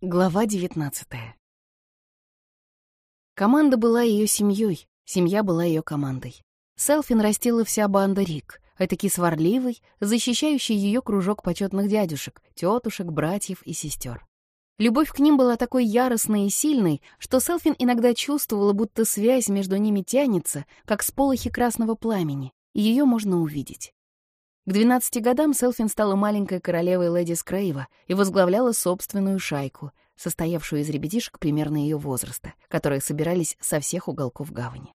Глава девятнадцатая. Команда была ее семьей, семья была ее командой. Селфин растила вся банда Рик, этакий сварливый, защищающий ее кружок почетных дядюшек, тетушек, братьев и сестер. Любовь к ним была такой яростной и сильной, что Селфин иногда чувствовала, будто связь между ними тянется, как сполохи красного пламени, и ее можно увидеть. К 12 годам Селфин стала маленькой королевой леди Скрейва и возглавляла собственную шайку, состоявшую из ребятишек примерно ее возраста, которые собирались со всех уголков гавани.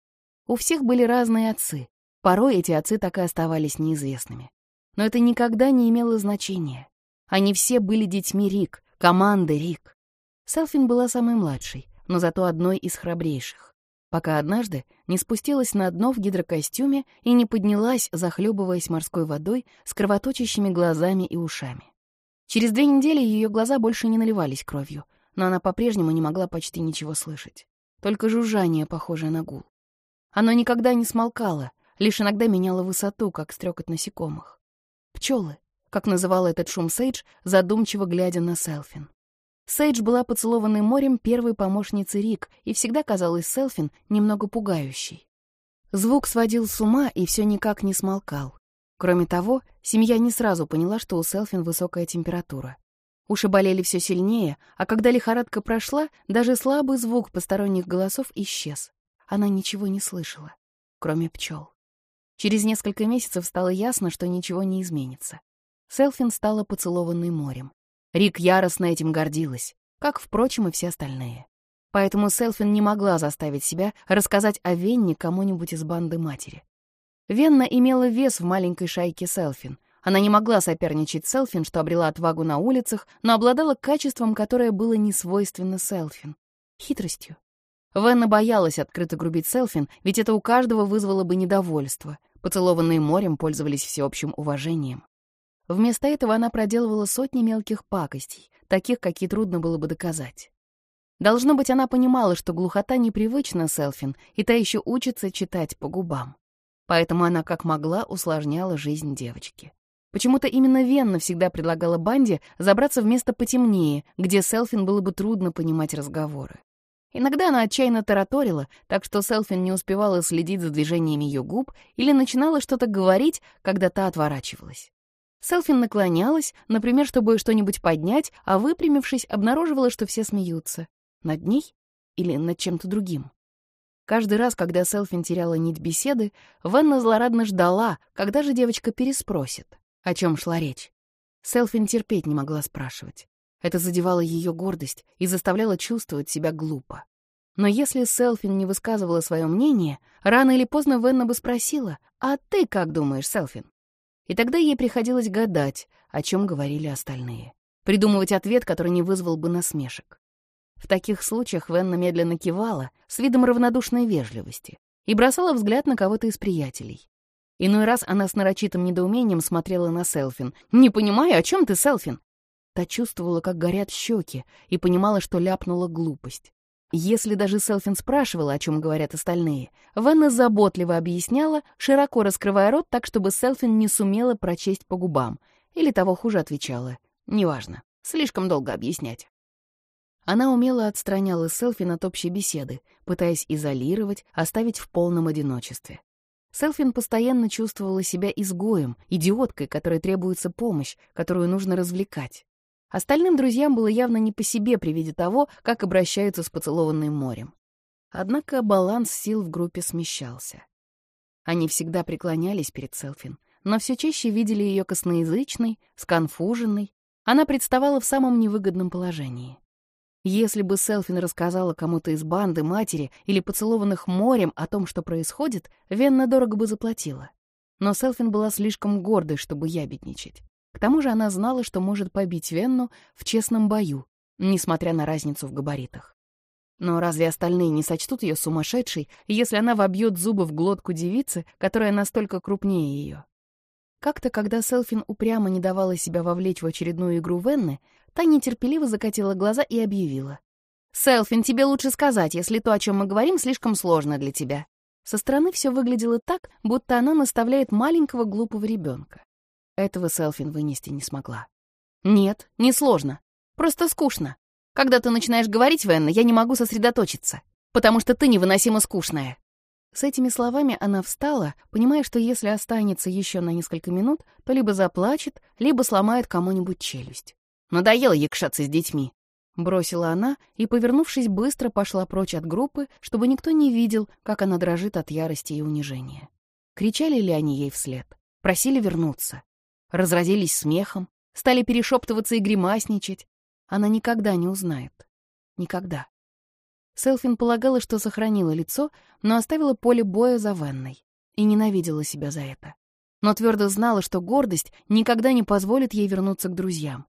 У всех были разные отцы. Порой эти отцы так и оставались неизвестными. Но это никогда не имело значения. Они все были детьми Рик, команды Рик. Селфин была самой младшей, но зато одной из храбрейших пока однажды не спустилась на дно в гидрокостюме и не поднялась, захлебываясь морской водой с кровоточащими глазами и ушами. Через две недели ее глаза больше не наливались кровью, но она по-прежнему не могла почти ничего слышать. Только жужжание, похожее на гул. Оно никогда не смолкало, лишь иногда меняло высоту, как стрекот насекомых. Пчелы, как называл этот шум Сейдж, задумчиво глядя на Селфин. Сейдж была поцелованной морем первой помощницей Рик и всегда казалась Селфин немного пугающей. Звук сводил с ума и все никак не смолкал. Кроме того, семья не сразу поняла, что у Селфин высокая температура. Уши болели все сильнее, а когда лихорадка прошла, даже слабый звук посторонних голосов исчез. Она ничего не слышала, кроме пчел. Через несколько месяцев стало ясно, что ничего не изменится. Селфин стала поцелованной морем. Рик яростно этим гордилась, как, впрочем, и все остальные. Поэтому Селфин не могла заставить себя рассказать о Венне кому-нибудь из банды матери. Венна имела вес в маленькой шайке Селфин. Она не могла соперничать Селфин, что обрела отвагу на улицах, но обладала качеством, которое было не свойственно Селфин — хитростью. Венна боялась открыто грубить Селфин, ведь это у каждого вызвало бы недовольство. Поцелованные морем пользовались всеобщим уважением. Вместо этого она проделывала сотни мелких пакостей, таких, какие трудно было бы доказать. Должно быть, она понимала, что глухота непривычна Селфин, и та еще учится читать по губам. Поэтому она как могла усложняла жизнь девочки. Почему-то именно Венна всегда предлагала банде забраться в место потемнее, где Селфин было бы трудно понимать разговоры. Иногда она отчаянно тараторила, так что Селфин не успевала следить за движениями ее губ или начинала что-то говорить, когда та отворачивалась. Селфин наклонялась, например, чтобы что-нибудь поднять, а выпрямившись, обнаруживала, что все смеются. Над ней или над чем-то другим. Каждый раз, когда Селфин теряла нить беседы, Венна злорадно ждала, когда же девочка переспросит, о чем шла речь. Селфин терпеть не могла спрашивать. Это задевало ее гордость и заставляло чувствовать себя глупо. Но если Селфин не высказывала свое мнение, рано или поздно Венна бы спросила, «А ты как думаешь, Селфин?» И тогда ей приходилось гадать, о чем говорили остальные. Придумывать ответ, который не вызвал бы насмешек. В таких случаях Венна медленно кивала с видом равнодушной вежливости и бросала взгляд на кого-то из приятелей. Иной раз она с нарочитым недоумением смотрела на Селфин. «Не понимаю, о чем ты, Селфин?» Та чувствовала, как горят щеки, и понимала, что ляпнула глупость. Если даже Селфин спрашивала, о чем говорят остальные, Ванна заботливо объясняла, широко раскрывая рот так, чтобы Селфин не сумела прочесть по губам, или того хуже отвечала. Неважно, слишком долго объяснять. Она умело отстраняла Селфин от общей беседы, пытаясь изолировать, оставить в полном одиночестве. Селфин постоянно чувствовала себя изгоем, идиоткой, которой требуется помощь, которую нужно развлекать. Остальным друзьям было явно не по себе при виде того, как обращаются с поцелованным морем. Однако баланс сил в группе смещался. Они всегда преклонялись перед Селфин, но все чаще видели ее косноязычной, сконфуженной. Она представала в самом невыгодном положении. Если бы Селфин рассказала кому-то из банды, матери или поцелованных морем о том, что происходит, Венна дорого бы заплатила. Но Селфин была слишком гордой, чтобы ябедничать. К тому же она знала, что может побить Венну в честном бою, несмотря на разницу в габаритах. Но разве остальные не сочтут ее сумасшедшей, если она вобьет зубы в глотку девицы, которая настолько крупнее ее? Как-то, когда Селфин упрямо не давала себя вовлечь в очередную игру Венны, та нетерпеливо закатила глаза и объявила. «Селфин, тебе лучше сказать, если то, о чем мы говорим, слишком сложно для тебя». Со стороны все выглядело так, будто она наставляет маленького глупого ребенка. Этого Селфин вынести не смогла. «Нет, не сложно. Просто скучно. Когда ты начинаешь говорить, Венна, я не могу сосредоточиться, потому что ты невыносимо скучная». С этими словами она встала, понимая, что если останется еще на несколько минут, то либо заплачет, либо сломает кому-нибудь челюсть. Надоело якшаться с детьми. Бросила она и, повернувшись, быстро пошла прочь от группы, чтобы никто не видел, как она дрожит от ярости и унижения. Кричали ли они ей вслед? Просили вернуться? Разразились смехом? Стали перешептываться и гримасничать? Она никогда не узнает. Никогда. Селфин полагала, что сохранила лицо, но оставила поле боя за Венной и ненавидела себя за это. Но твердо знала, что гордость никогда не позволит ей вернуться к друзьям.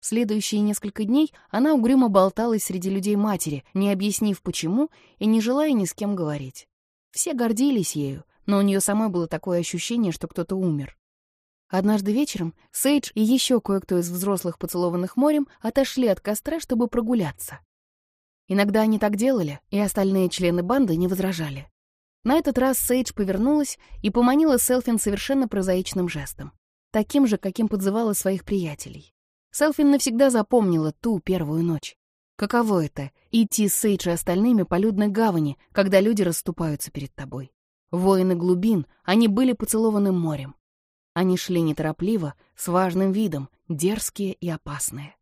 Следующие несколько дней она угрюмо болталась среди людей матери, не объяснив почему и не желая ни с кем говорить. Все гордились ею, но у нее самой было такое ощущение, что кто-то умер. Однажды вечером Сейдж и еще кое-кто из взрослых, поцелованных морем, отошли от костра, чтобы прогуляться. Иногда они так делали, и остальные члены банды не возражали. На этот раз Сейдж повернулась и поманила Селфин совершенно прозаичным жестом. Таким же, каким подзывала своих приятелей. Селфин навсегда запомнила ту первую ночь. Каково это — идти с Сейдж и остальными по людной гавани, когда люди расступаются перед тобой? Воины глубин, они были поцелованным морем. Они шли неторопливо, с важным видом, дерзкие и опасные.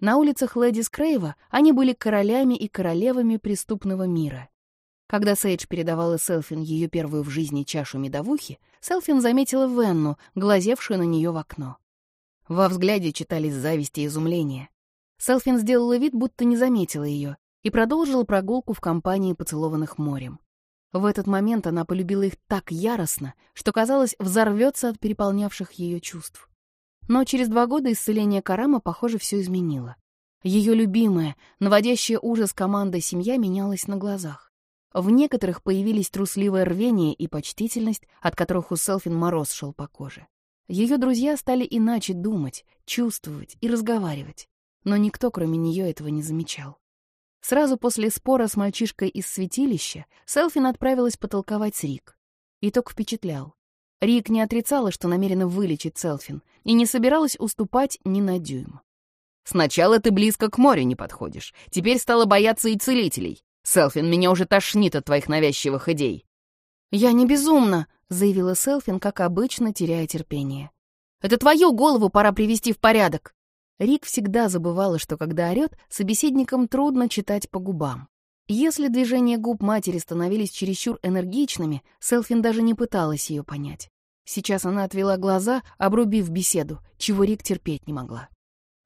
На улицах Леди Скрейва они были королями и королевами преступного мира. Когда Сейдж передавала Селфин ее первую в жизни чашу медовухи, Селфин заметила Венну, глазевшую на нее в окно. Во взгляде читались зависть и изумление. Селфин сделала вид, будто не заметила ее, и продолжила прогулку в компании поцелованных морем. В этот момент она полюбила их так яростно, что, казалось, взорвется от переполнявших ее чувств. Но через два года исцеление Карама, похоже, все изменило. Ее любимая, наводящая ужас команда семья менялась на глазах. В некоторых появились трусливое рвение и почтительность, от которых у Селфин мороз шел по коже. Ее друзья стали иначе думать, чувствовать и разговаривать, но никто, кроме нее, этого не замечал. Сразу после спора с мальчишкой из святилища Селфин отправилась потолковать с Рик. Итог впечатлял. Рик не отрицала, что намерена вылечить Селфин, и не собиралась уступать ни на дюйм. «Сначала ты близко к морю не подходишь, теперь стала бояться и целителей. Селфин, меня уже тошнит от твоих навязчивых идей». «Я не безумна», — заявила Селфин, как обычно, теряя терпение. «Это твою голову пора привести в порядок!» Рик всегда забывала, что когда орёт, собеседникам трудно читать по губам. Если движения губ матери становились чересчур энергичными, Селфин даже не пыталась ее понять. Сейчас она отвела глаза, обрубив беседу, чего Рик терпеть не могла.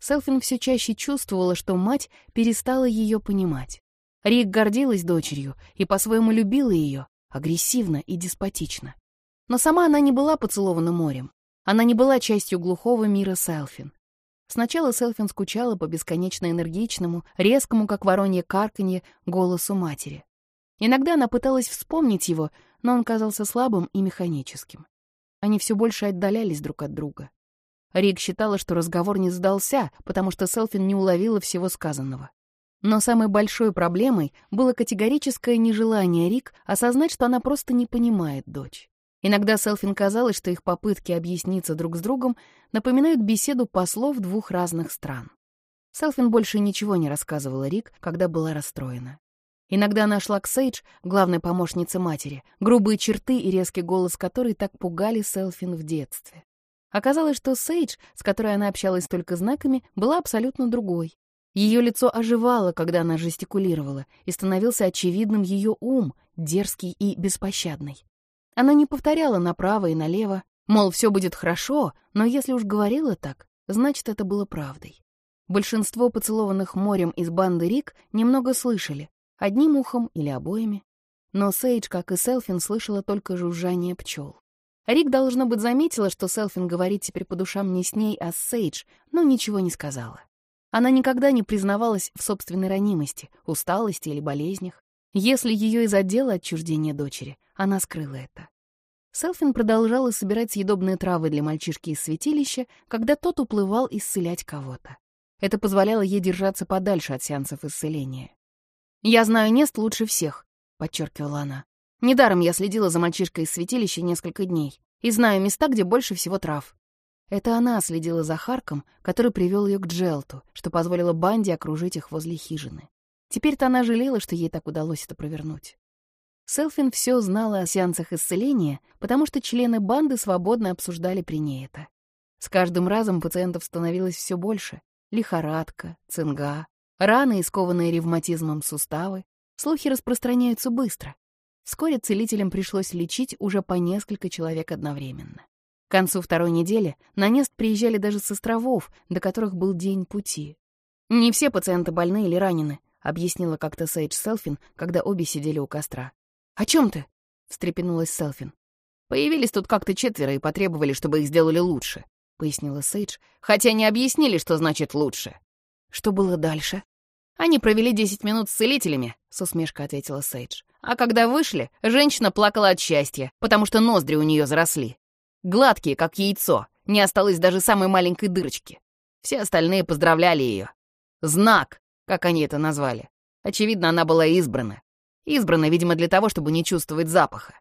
Селфин все чаще чувствовала, что мать перестала ее понимать. Рик гордилась дочерью и по-своему любила ее, агрессивно и деспотично. Но сама она не была поцелована морем. Она не была частью глухого мира Селфин. Сначала Селфин скучала по бесконечно энергичному, резкому, как воронье карканье, голосу матери. Иногда она пыталась вспомнить его, но он казался слабым и механическим. Они все больше отдалялись друг от друга. Рик считала, что разговор не сдался, потому что Селфин не уловила всего сказанного. Но самой большой проблемой было категорическое нежелание Рик осознать, что она просто не понимает дочь. Иногда Селфин казалось, что их попытки объясниться друг с другом напоминают беседу послов двух разных стран. Селфин больше ничего не рассказывала Рик, когда была расстроена. Иногда она шла к Сейдж, главной помощнице матери, грубые черты и резкий голос которой так пугали Селфин в детстве. Оказалось, что Сейдж, с которой она общалась только знаками, была абсолютно другой. Ее лицо оживало, когда она жестикулировала, и становился очевидным ее ум, дерзкий и беспощадный. Она не повторяла направо и налево, мол, все будет хорошо, но если уж говорила так, значит, это было правдой. Большинство поцелованных морем из банды Рик немного слышали, одним ухом или обоими. Но Сейдж, как и Селфин, слышала только жужжание пчел. Рик, должно быть, заметила, что Селфин говорит теперь по душам не с ней, а с Сейдж, но ничего не сказала. Она никогда не признавалась в собственной ранимости, усталости или болезнях. Если ее и задело отчуждение дочери, она скрыла это. Селфин продолжала собирать съедобные травы для мальчишки из святилища, когда тот уплывал исцелять кого-то. Это позволяло ей держаться подальше от сеансов исцеления. «Я знаю Нест лучше всех», — подчеркивала она. «Недаром я следила за мальчишкой из святилища несколько дней и знаю места, где больше всего трав. Это она следила за Харком, который привел ее к Джелту, что позволило банде окружить их возле хижины. Теперь-то она жалела, что ей так удалось это провернуть. Селфин все знала о сеансах исцеления, потому что члены банды свободно обсуждали при ней это. С каждым разом пациентов становилось все больше. Лихорадка, цинга, раны, искованные ревматизмом суставы. Слухи распространяются быстро. Вскоре целителям пришлось лечить уже по несколько человек одновременно. К концу второй недели на Нест приезжали даже с островов, до которых был день пути. «Не все пациенты больны или ранены», — объяснила как-то Сейдж Селфин, когда обе сидели у костра. «О чем ты?» — встрепенулась Селфин. «Появились тут как-то четверо и потребовали, чтобы их сделали лучше», — пояснила Сейдж, хотя не объяснили, что значит «лучше». «Что было дальше?» «Они провели десять минут с целителями», — с усмешкой ответила Сейдж. «А когда вышли, женщина плакала от счастья, потому что ноздри у нее заросли. Гладкие, как яйцо, не осталось даже самой маленькой дырочки. Все остальные поздравляли ее. Знак, как они это назвали. Очевидно, она была избрана. Избрана, видимо, для того, чтобы не чувствовать запаха.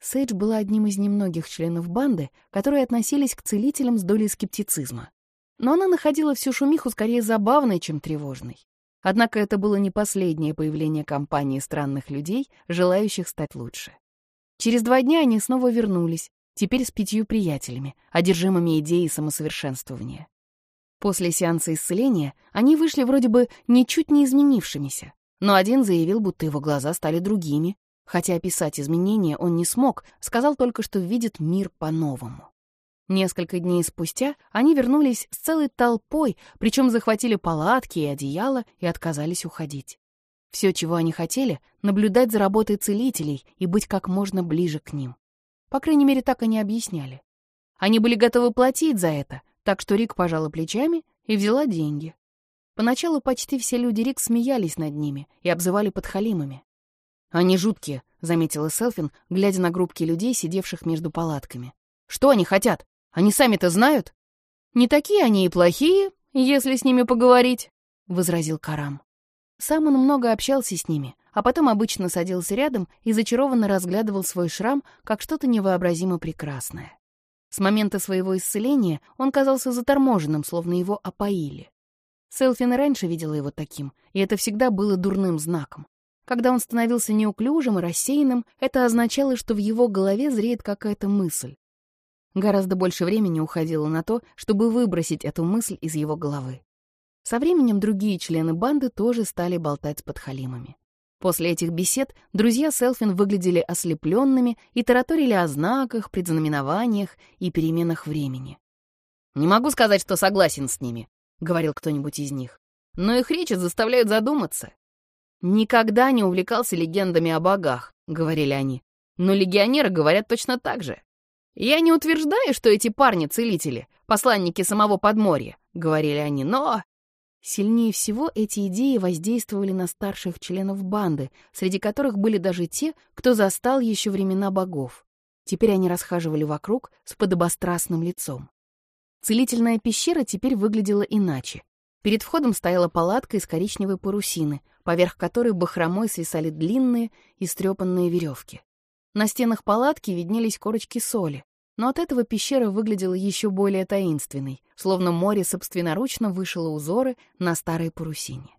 Сейдж была одним из немногих членов банды, которые относились к целителям с долей скептицизма. Но она находила всю шумиху скорее забавной, чем тревожной. Однако это было не последнее появление компании странных людей, желающих стать лучше. Через два дня они снова вернулись, теперь с пятью приятелями, одержимыми идеей самосовершенствования. После сеанса исцеления они вышли вроде бы ничуть не изменившимися, но один заявил, будто его глаза стали другими, хотя описать изменения он не смог, сказал только, что видит мир по-новому. Несколько дней спустя они вернулись с целой толпой, причем захватили палатки и одеяла и отказались уходить. Все, чего они хотели — наблюдать за работой целителей и быть как можно ближе к ним. По крайней мере, так они объясняли. Они были готовы платить за это, так что Рик пожала плечами и взяла деньги. Поначалу почти все люди Рик смеялись над ними и обзывали подхалимами. «Они жуткие», — заметила Селфин, глядя на группки людей, сидевших между палатками. «Что они хотят? Они сами-то знают?» «Не такие они и плохие, если с ними поговорить», — возразил Карам. Сам он много общался с ними, а потом обычно садился рядом и зачарованно разглядывал свой шрам как что-то невообразимо прекрасное. С момента своего исцеления он казался заторможенным, словно его опоили. Селфин раньше видела его таким, и это всегда было дурным знаком. Когда он становился неуклюжим и рассеянным, это означало, что в его голове зреет какая-то мысль. Гораздо больше времени уходило на то, чтобы выбросить эту мысль из его головы. Со временем другие члены банды тоже стали болтать с подхалимами. После этих бесед друзья Селфин выглядели ослепленными и тараторили о знаках, предзнаменованиях и переменах времени. «Не могу сказать, что согласен с ними», — говорил кто-нибудь из них. «Но их речи заставляют задуматься». «Никогда не увлекался легендами о богах», — говорили они. «Но легионеры говорят точно так же». «Я не утверждаю, что эти парни-целители, посланники самого подморья», — говорили они, «но...» Сильнее всего эти идеи воздействовали на старших членов банды, среди которых были даже те, кто застал еще времена богов. Теперь они расхаживали вокруг с подобострастным лицом. Целительная пещера теперь выглядела иначе. Перед входом стояла палатка из коричневой парусины, поверх которой бахромой свисали длинные, истрепанные веревки. На стенах палатки виднелись корочки соли, но от этого пещера выглядела еще более таинственной, словно море собственноручно вышило узоры на старой парусине.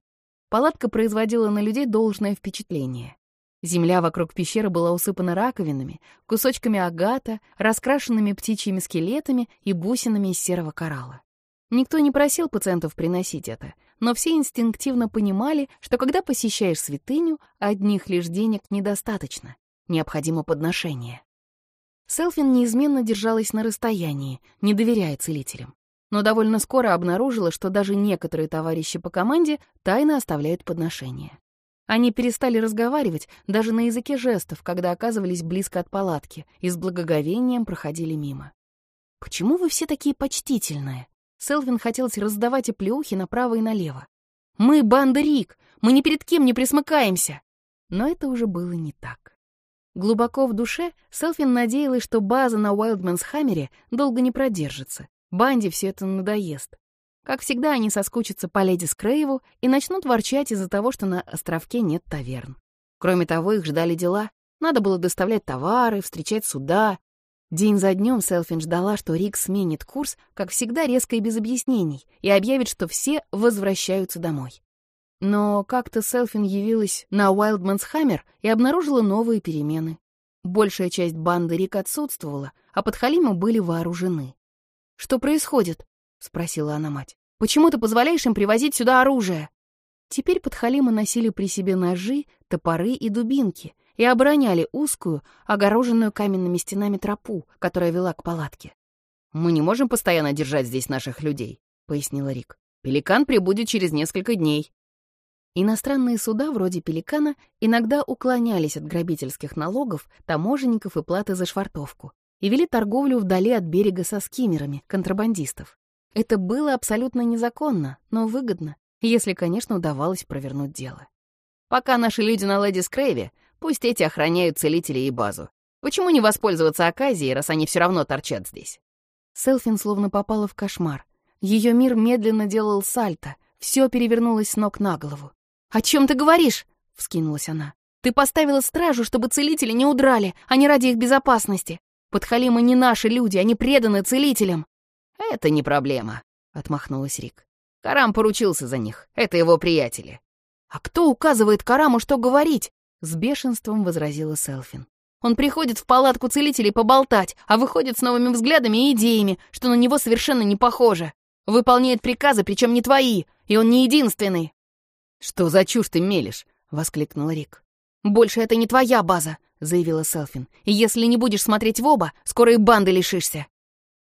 Палатка производила на людей должное впечатление. Земля вокруг пещеры была усыпана раковинами, кусочками агата, раскрашенными птичьими скелетами и бусинами из серого коралла. Никто не просил пациентов приносить это, но все инстинктивно понимали, что когда посещаешь святыню, одних лишь денег недостаточно, необходимо подношение. Селфин неизменно держалась на расстоянии, не доверяя целителям. Но довольно скоро обнаружила, что даже некоторые товарищи по команде тайно оставляют подношения. Они перестали разговаривать даже на языке жестов, когда оказывались близко от палатки и с благоговением проходили мимо. «Почему вы все такие почтительные?» Селвин хотелось раздавать оплеухи направо и налево. «Мы банда Рик! Мы ни перед кем не присмыкаемся!» Но это уже было не так. Глубоко в душе Селфин надеялась, что база на Уайлдманс-Хаммере долго не продержится. Банде все это надоест. Как всегда, они соскучатся по леди Скрейву и начнут ворчать из-за того, что на островке нет таверн. Кроме того, их ждали дела. Надо было доставлять товары, встречать суда. День за днем Селфин ждала, что Рик сменит курс, как всегда резко и без объяснений, и объявит, что все возвращаются домой. Но как-то Селфин явилась на Уайлдманс Хаммер и обнаружила новые перемены. Большая часть банды Рик отсутствовала, а подхалимы были вооружены. «Что происходит?» — спросила она мать. «Почему ты позволяешь им привозить сюда оружие?» Теперь подхалимы носили при себе ножи, топоры и дубинки и обороняли узкую, огороженную каменными стенами тропу, которая вела к палатке. «Мы не можем постоянно держать здесь наших людей», — пояснила Рик. «Пеликан прибудет через несколько дней». Иностранные суда вроде «Пеликана» иногда уклонялись от грабительских налогов, таможенников и платы за швартовку и вели торговлю вдали от берега со скиммерами, контрабандистов. Это было абсолютно незаконно, но выгодно, если, конечно, удавалось провернуть дело. Пока наши люди на Леди Скрейве, пусть эти охраняют целителей и базу. Почему не воспользоваться оказией, раз они все равно торчат здесь? Селфин словно попала в кошмар. Ее мир медленно делал сальто, все перевернулось с ног на голову. «О чем ты говоришь?» — вскинулась она. «Ты поставила стражу, чтобы целители не удрали, а не ради их безопасности. Подхалимы не наши люди, они преданы целителям». «Это не проблема», — отмахнулась Рик. «Карам поручился за них, это его приятели». «А кто указывает Караму, что говорить?» — с бешенством возразила Селфин. «Он приходит в палатку целителей поболтать, а выходит с новыми взглядами и идеями, что на него совершенно не похоже. Выполняет приказы, причем не твои, и он не единственный». «Что за чушь ты мелешь?» — воскликнул Рик. «Больше это не твоя база», — заявила Селфин. «И если не будешь смотреть в оба, скоро и банды лишишься».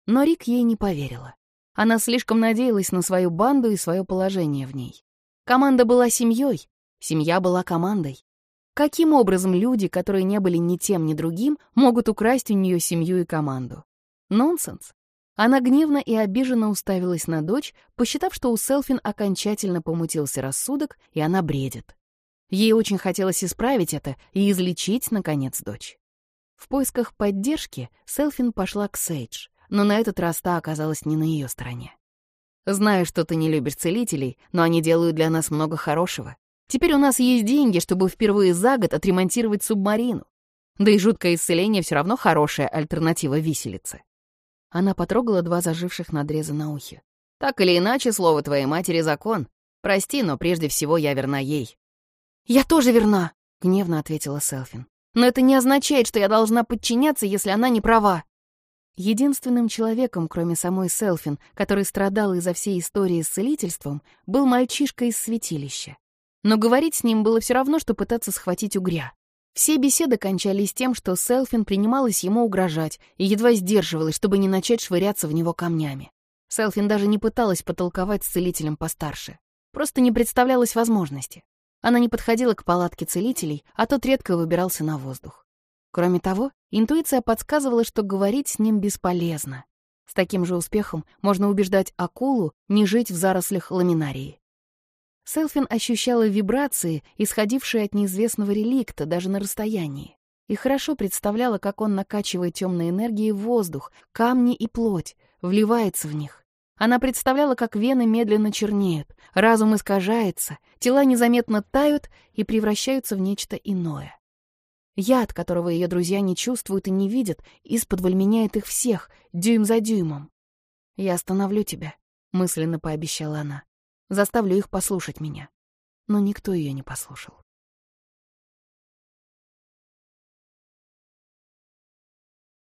Но Рик ей не поверила. Она слишком надеялась на свою банду и свое положение в ней. Команда была семьей, семья была командой. Каким образом люди, которые не были ни тем, ни другим, могут украсть у нее семью и команду? Нонсенс. Она гневно и обиженно уставилась на дочь, посчитав, что у Селфин окончательно помутился рассудок, и она бредит. Ей очень хотелось исправить это и излечить, наконец, дочь. В поисках поддержки Селфин пошла к Сейдж, но на этот раз та оказалась не на ее стороне. «Знаю, что ты не любишь целителей, но они делают для нас много хорошего. Теперь у нас есть деньги, чтобы впервые за год отремонтировать субмарину. Да и жуткое исцеление все равно хорошая альтернатива виселице. Она потрогала два заживших надреза на ухе. «Так или иначе, слово твоей матери — закон. Прости, но прежде всего я верна ей». «Я тоже верна», — гневно ответила Селфин. «Но это не означает, что я должна подчиняться, если она не права». Единственным человеком, кроме самой Селфин, который страдал из-за всей истории с целительством, был мальчишка из святилища. Но говорить с ним было все равно, что пытаться схватить угря. Все беседы кончались тем, что Селфин принималась ему угрожать и едва сдерживалась, чтобы не начать швыряться в него камнями. Селфин даже не пыталась потолковать с целителем постарше. Просто не представлялась возможности. Она не подходила к палатке целителей, а тот редко выбирался на воздух. Кроме того, интуиция подсказывала, что говорить с ним бесполезно. С таким же успехом можно убеждать акулу не жить в зарослях ламинарии. Селфин ощущала вибрации, исходившие от неизвестного реликта даже на расстоянии, и хорошо представляла, как он накачивает темной энергией воздух, камни и плоть, вливается в них. Она представляла, как вены медленно чернеют, разум искажается, тела незаметно тают и превращаются в нечто иное. Яд, которого ее друзья не чувствуют и не видят, из-под меняет их всех, дюйм за дюймом. «Я остановлю тебя», — мысленно пообещала она. Заставлю их послушать меня. Но никто ее не послушал.